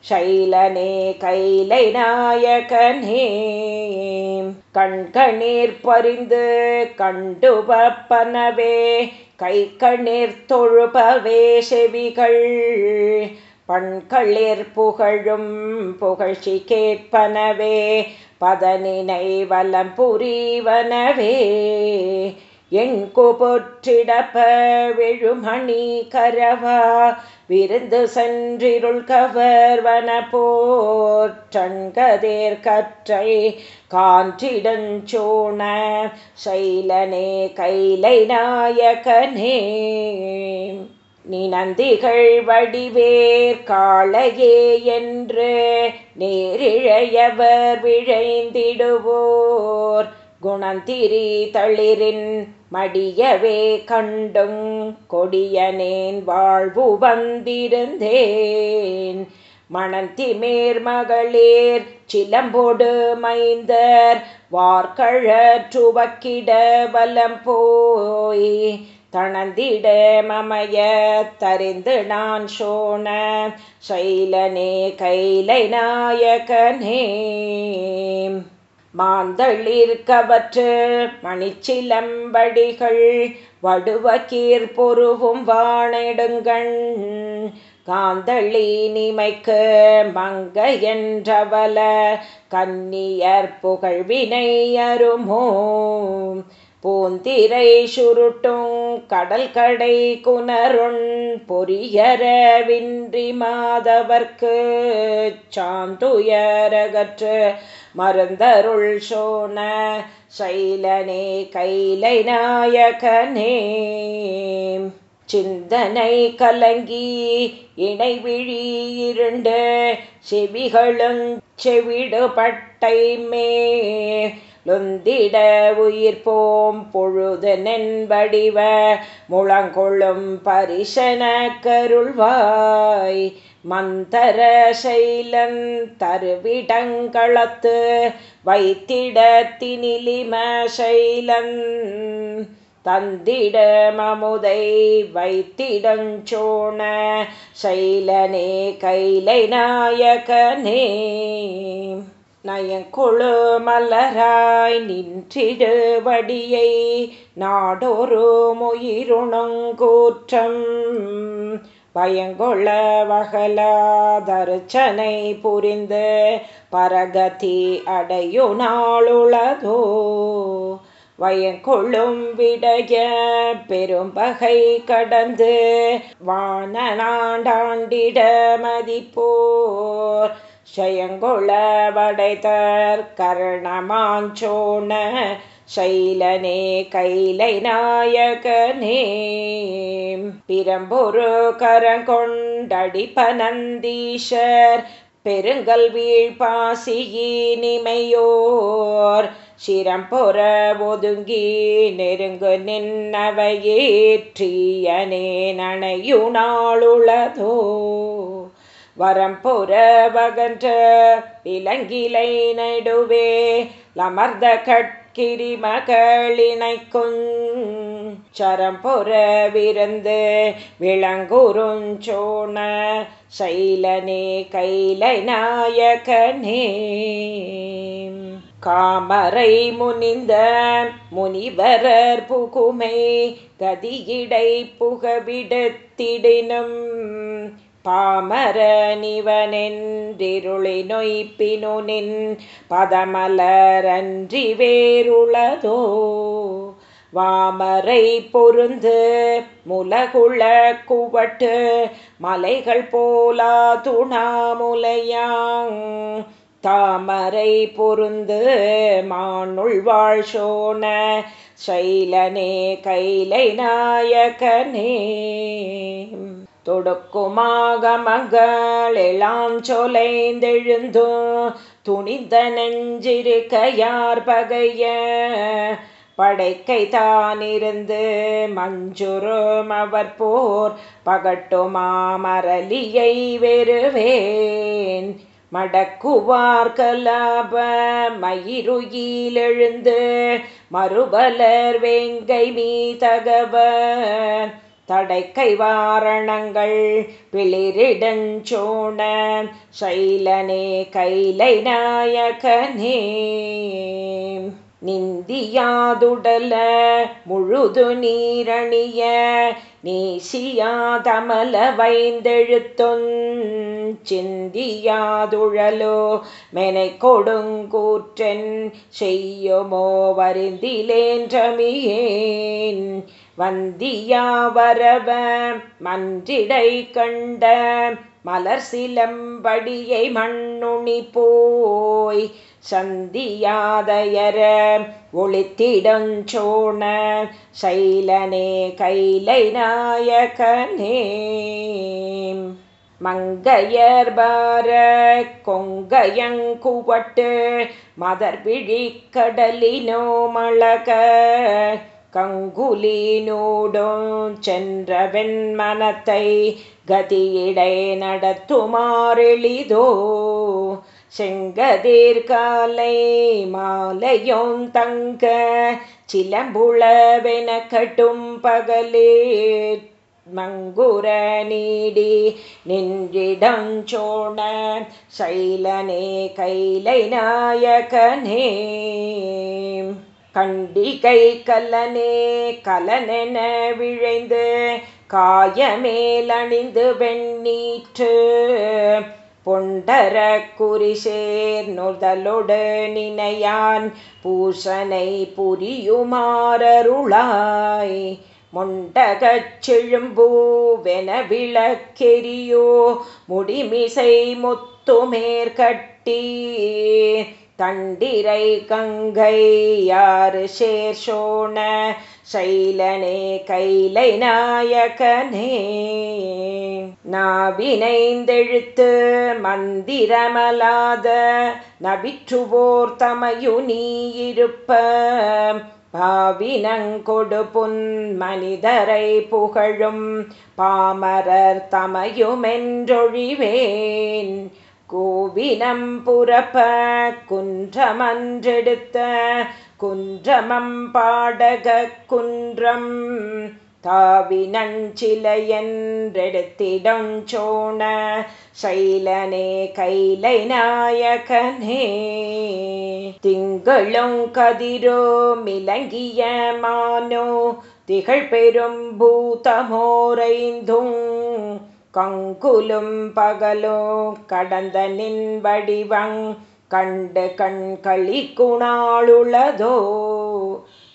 சைலனே கைலை நாயகனே. கண்கணீர் பறிந்து கண்டுபப்பனவே கை கண்ணீர் தொழுபவே செவிகள். பண்களிர் புகழும் புகழ்ச்சி கேட்பனவே பதனினை வலம் புரிவனவே. எண்கு பொற்றிடப்ப விழுமணி கரவா விருந்து சென்றிருள் கவர்வன போற்றங்கதேர் கற்றை காற்றிடஞ்சோண சைலனே கைலை நாயகனே. நீ நந்திகள் வடிவேர் காளையே என்று நேரிழையவர் விழைந்திடுவோர். குணந்திரி தளிரின் மடியவே கண்டும் கொடியனேன் வாழ்வு வந்திருந்தேன். மணந்திமேர் மகளிர் சிலம்போடு மைந்தர் வார்கழற்றுவக்கிட வலம் போய். தணந்திட மமய தறிந்து நான் சோன சைலனே கைலை நாயகனே. மாந்தளிர்கவற்று மணிச்சிலம்படிகள் வடுவக்கீர் பொருவும் வாணெடுங்கண். காந்தளி நிமைக்கு மங்க என்றவல கன்னியர் புகழ்வினை அருமோ. பூந்திரை சுருட்டும் கடல் கடை குணருண் பொரியரவின்றி மாதவர்க்கு சாந்துயரகற்று மருந்தருள் சோன சைலனே கைலை நாயகனே சிந்தனை கலங்கி இணை இருண்டு செவிகளும் செவிடுபட்டை லுந்திட உயிர் போம் பொழுது நென்படிவ முழங்கொள்ளும் பரிசன கருள்வாய். மந்தர சைலன் தருவிடங்களத்து வைத்திடத்தினிலிம சைலன் தந்திடமமுதை வைத்திடஞ்சோண சைலனே கைலை நாயகனே. நயங்கொழு மலராய் நின்றிடுவடியை நாடொரு முயிருணங்கூற்றம் பயங்கொள்ள வகலாதர்ச்சனை புரிந்து பரகதி அடையு நாளுளதோ. வயங்கொள்ளும் விடைய பெரும்பகை கடந்து வானநாண்டாண்டிட மதிப்போர். ஷயங்கொள வடைதற் கரணமாஞ்சோன சைலனே கைலை நாயகனே. பிரம்பொரு கரங்கொண்டடிப்பனந்தீஷர் பெருங்கல் வீழ்பாசியினிமையோர் சிரம் பொற ஒதுங்கி நெருங்கு நின்னவையேற்றியனே நனையு நாளுளதோ. வரம் வகன்ற விலங்கிலை நடுவே லமர்ந்த கட் மகளினைக்குஞ் சரம் பொற விருந்து விளங்குறுஞ்சோண சைலனே கைலை நாயகனே. காமரை முனிந்த முனிவரர் புகுமை கதியிடை புகவிடத்திடினும் பாமரனிவனென்றிருளி நொய்ப்பினுனின் பதமலரன்றி வேறுளதோ? வாமரை பொருந்து முலகுள குவட்டு மலைகள் போலா துணாமுலையாங் தாமரை பொருந்து மானுள் வாழ்சோன சைலனே கைலை நாயகனே. தொடுக்குமாக மகளெல்லாம் சொலைந்தெழுந்தோ துணிந்த நெஞ்சிருக்க யார் பகைய படைக்கை தானிருந்து மஞ்சுரும் அவர் போர் பகட்டுமா மரலியை வெறுவேன். மடக்குவார் கலாப மயிருயிலெழுந்து மறுபலர் வேங்கை மீ தகவன் தடைக்கை வாரணங்கள் பிளிரிடஞ்சோண சைலனே கைலை நாயகனே. நிந்தியாதுடல முழுது நீரணிய நீசியாதமல வைந்தெழுத்தொன். சிந்தியாதுழலோ மெனை கொடுங்கூற்றன் செய்யுமோ வருந்திலேன்றமியேன் வந்தியாவரவ மன்றிடை கண்ட மலர் சிலம்படியை மண்ணுணி போய் சந்தியாதயர ஒளித்திடஞ்சோண சைலனே கைலை நாயகனே. மங்கையர்பார கொங்கையங்குவட்டு மதர்விழி கடலினோ மழக கங்குலினோடும் சென்ற வெண்மனத்தை கதியிடை நடத்துமாறெளிதோ? செங்கதீர்காலை மாலையும் தங்க சிலம்புளவென கட்டும் பகலே மங்குர நீடி நின்றிடம் சோழ சைலனே கைலை நாயகனே. கண்டிகை கலனே கலனென விழைந்து காயமேலணிந்து வெண்ணீற்று. பொண்டர குறிசேர் நுதலொடு நினையான் பூசனை புரியுமாறருளாய். மொண்டகச் செழும்பூவென விளக்கெரியோ முடிமிசை முத்துமேற்கட்டி. தண்டிரை கங்கை யாரு சேர்ஷோண சைலனே கைலை நாயகனே. நாவினைந்தெழுத்து மந்திரமலாத நபிற்றுவோர் தமையு நீயிருப்ப பாவினங்கொடுப்புன் மனிதரை புகழும் பாமரர் தமையுமென்றொழிவேன். கோவினம் புறப்ப குன்றமன்றெடுத்த குன்றமம் பாடக குன்றம் தாவினஞ்சிலையென்றெடுத்திடம் சோண சைலனே கைலை நாயகனே. திங்களும் கதிரோ மிலங்கிய மானோ திகழ் பெரும் பூதமோரைந்தும் கங்குலும் பகலோ கடந்த நின் வடிவங் கண்டு கண் களி குணாளுளதோ.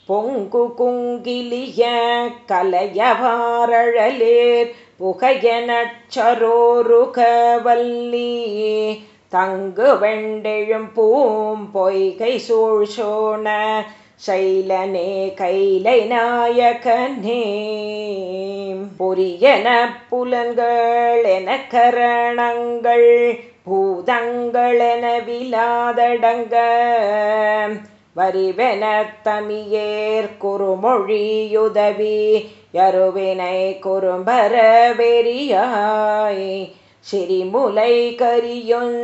பொங்கு குங்கிலிய கலையவாரழலேர் புகையனச்சரோருகவல்லி தங்கு வெண்டெழும் பூம் பொய்கை சூழ்சோன சைலனே கைலை நாயகனே பொரியன புலன்கள் என கரணங்கள் பூதங்கள் என விலாதடங்க வரிவென தமியேர் குறுமொழியுதவி யருவினை குறும்பர வெறியாய் சிறிமுலை கரியுஞ்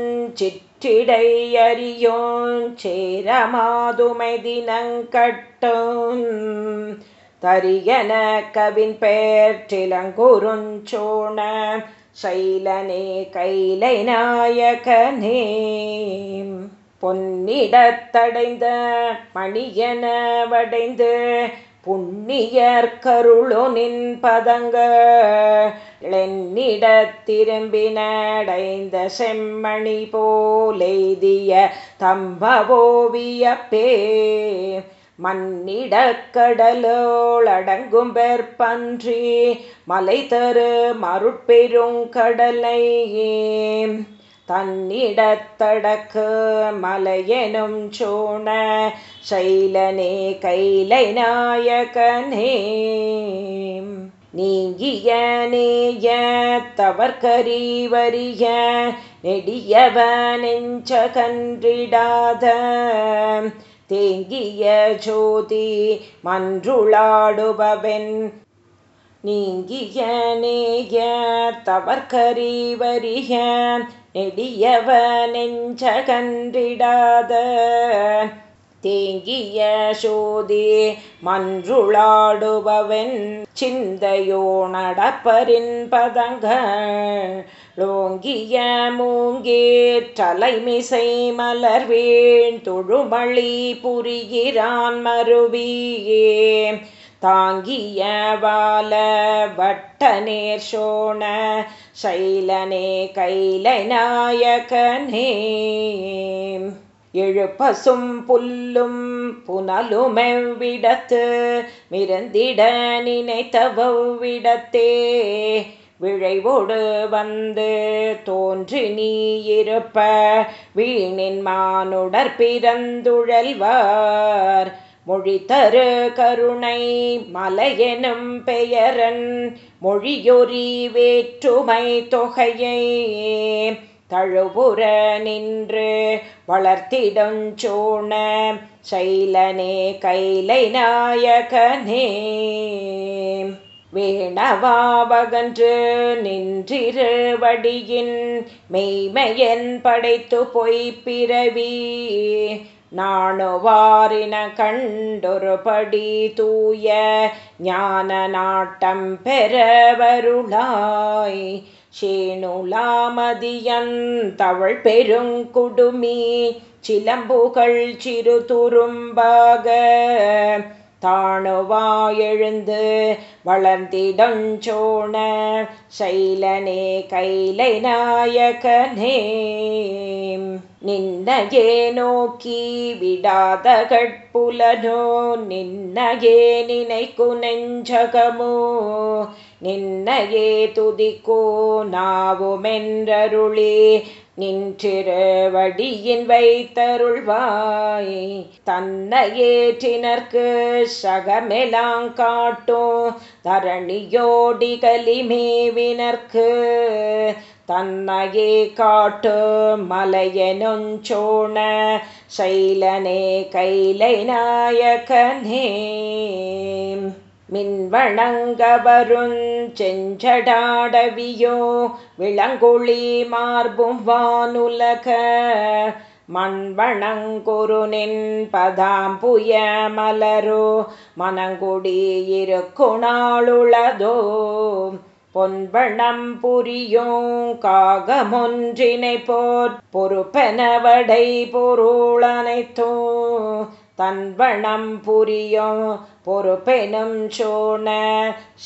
சிடையறியோன் சேரமாதுமை தினங்கட்டும். தரியன கவின் பேற்றிலங்குறுஞ்சோண சைலனே கைலை நாயகனே. பொன்னிடத்தடைந்த மணியன வடைந்து புண்ணியர் கருளோ நின் பதங்களென்னிடத் திரும்பினடைந்த செம்மணி போலெய்திய தம்பவோவியப்பே மன்னிடக்கடலோளடங்கும் பெற்பன்றி மலை தரு மருட்பெருங்கடலை தன்னிடத்தடக்கு மலையெனும் சோண சைலனே கைலை நாயகனே. நீங்கிய நேய தவற்கரிவரிய நெடியவ நெஞ்ச கன்றிடாத தேங்கிய ஜோதி மன்றுளாடுபவன். நீங்கிய நேய தவற்கரிவரிய நெடியவ நெஞ்சகன்றிடாத தேங்கிய சோதி மன்றுளாடுபவன் சிந்தையோ நடப்பரின் பதங்களோங்கிய மூங்கேற்றலைமிசை மலர்வேன் தொழுமழி புரிகிறான் மருவியே. தாங்கிய வால வட்டநேர் சோண சைலனே கைலை நாயகனே எழுப்பசும் புல்லும் புனலுமெவ்விடத்து மிருந்திட நினைத்தவ்விடத்தே விழைவோடு வந்து தோன்றி நீ இருப்ப வீணின் மானுடற் பிறந்துழல்வார். மொழி தரு கருணை மலையெனும் பெயரன் மொழியொறி வேற்றுமை தொகையை. தழுபுற நின்று வளர்த்திடஞ்சோண சைலனே கைலை நாயகனே. வேணவாவகன்று நின்றிருவடியின் மெய்மையன் படைத்து பொய்ப்பிறவி நாணுவாரின கண்டொருபடி தூய ஞான நாட்டம் பெறவருளாய். சேணுலாமதியன் தவள் பெருங்குடுமி சிலம்புகள் சிறு துரும்பாக தாணுவாயெழுந்து வளர்ந்திடஞ்சோண சைலனே கைலை நாயகனே. நின்னையே நோக்கி விடாத கட்புலனோ நின்னையே நினைக்கு நெஞ்சகமோ நின்னையே துதிக்கோ நாவுமென்றருளே நின்றிருவடியின் வைத்தருள்வாய். தன்னையேற்றினர்க்கு சகமெலாம் காட்டும் தரணியோடி கலிமேவினர்க்கு தன்னையே காட்டு மலையனொஞ்சோண சைலனே கைலை நாயகனே. மின்வணங்கவருஞ் செஞ்சடாடவியோ விளங்குழி மார்பும் வானுலக. மண்வணங்குரு நின் பதாம்புய மலரோ மனங்குடியிருக்குணாளுளதோ பொன்வண்ணம் புரியும் காகமொன்றினை போற் பொறுப்பெனவடை பொருளனைத்தோ. தன்வணம் புரியும் பொறுப்பெனும் சோன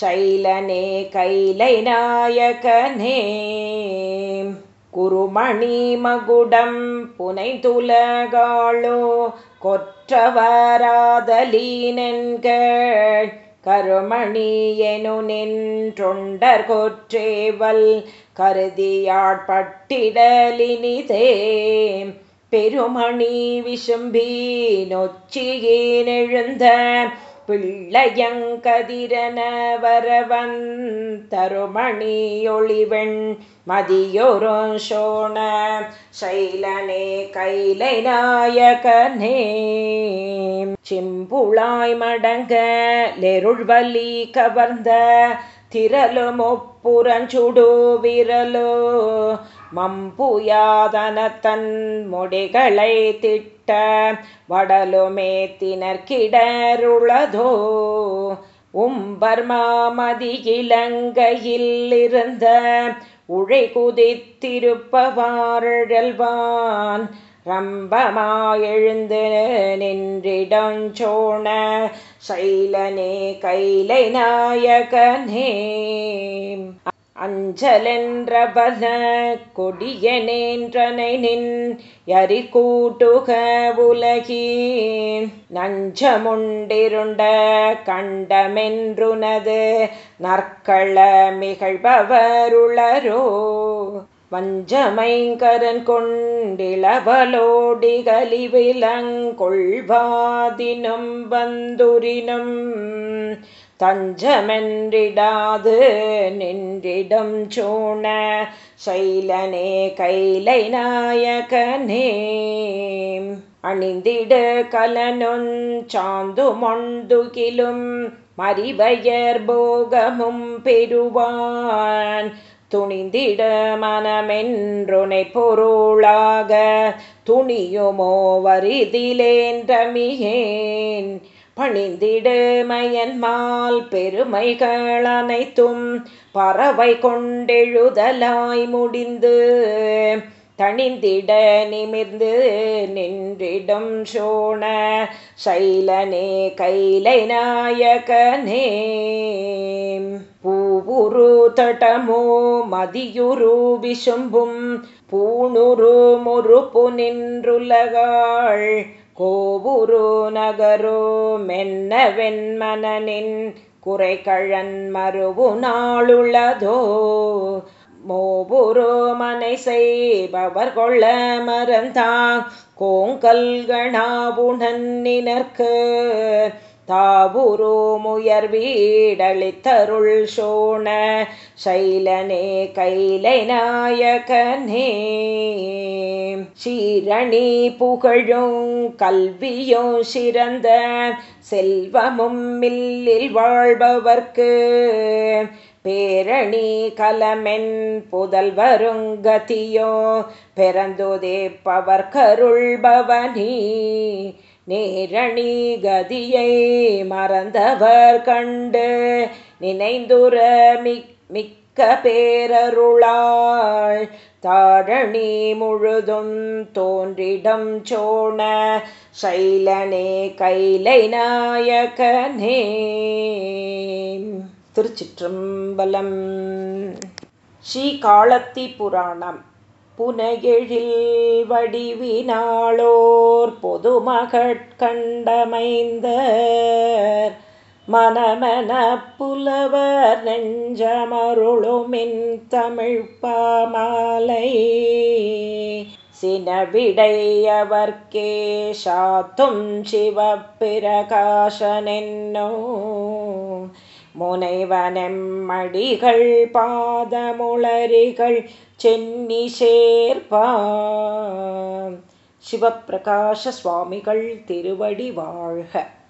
சைலனே கைலை நாயகனே. குருமணி மகுடம் புனை துலகாளோ கொற்றவராதலீனென்கள். கருமணி எனு நின்றொண்டர் கொற்றேவல் கருதியாட்பட்டிடலினிதே. பெருமணி விசும்பி நொச்சியேனெழுந்த பிள்ளையங்கதிரன வரவன் தருமணி மதியொரு சோண சைலனே கைலை நாயகனே சிம்புளாய் மடங்க லெருள்வலி கவர்ந்த திரலும் திரளுமொப்புறஞ்சுடு விரலோ மம்புயாதன தன் முடிகளை திட்ட வடலுமே திணற்கிடருளதோ உம்பர் மாமதி இலங்கையில் இருந்த உழை குதித்திருப்பவாழல்வான் ரம்பமாயெழுந்து நின்றிடஞ்சோண சைலனே கைலை நாயகனே. அஞ்சலென்ற பல கொடியனேன்றனை நின் யரி கூட்டுக உலகீன். நஞ்சமுண்டிருண்ட கண்டமென்றுனது நற்கள மிகழ்பவருளரோ. வஞ்சமைங்கரன் கொண்டிளவலோடிகலிவிலங்கொள்வாதினும் வந்துரினும். தஞ்சமென்றிடாது நின்றிடம் சூண சைலனே கைலை நாயகனே. அணிந்திடு கலனுஞ் சாந்து மொண்டுகிலும் மறிவயர் போகமும் பெறுவான். துணிந்திட மனமென்றுனை பொருளாக துணியுமோ வரிதிலேன்றமிகேன் பணிந்திடுமயன்மால் பெருமைகள் அனைத்தும் பறவை கொண்டெழுதலாய் முடிந்து தணிந்திட நிமிர்ந்து நின்றிடும் சோண சைலனே கைலை நாயகனே. பூவுரு தடமோ மதியுரு விசும்பும் பூணுரு முறுப்பு நின்றுலகாள் கோபுரு நகரோ மென்ன வெண்மனனின் குறைகழன் மறுவு நாளுளதோ? மோபுரோ மனை செய்பவர் கொள்ள மறந்தாங் கோங்கல்கணாவுணன் நினர்க்கு தாவுரு முயர் வீடளித்தருள் சோண சைலனே கைலை நாயகனே சீரணி புகழும் கல்வியும் சிறந்த செல்வமும் மில்லில் வாழ்பவர்க்கு. பேரணி கலமென் புதல்வருங்கதியோ பெறந்துதேப்பவர் கருள்பவனி நேரணி கதியை மறந்தவர் கண்டு நினைந்துர மிக்க பேரருளாள் தாழணி முழுதும் தோன்றிடம் சோண சைலனே கைலை நாயகனே. திருச்சிற்றம்பலம். ஸ்ரீ காலத்தி புராணம் புனையெழில் வடிவினாளோர் பொதுமகட்கண்டமைந்த மனமன புலவர் நெஞ்சமருளுமின் தமிழ்பாமாலை சினவிடையவர்க்கே சாத்தும் சிவப்பிரகாசனென்னோ. முனைவனெம்மடிகள் பாதமுளரிகள் சென்னிசேர்பா சிவப்பிரகாச சுவாமிகள் திருவடி வாழ்க.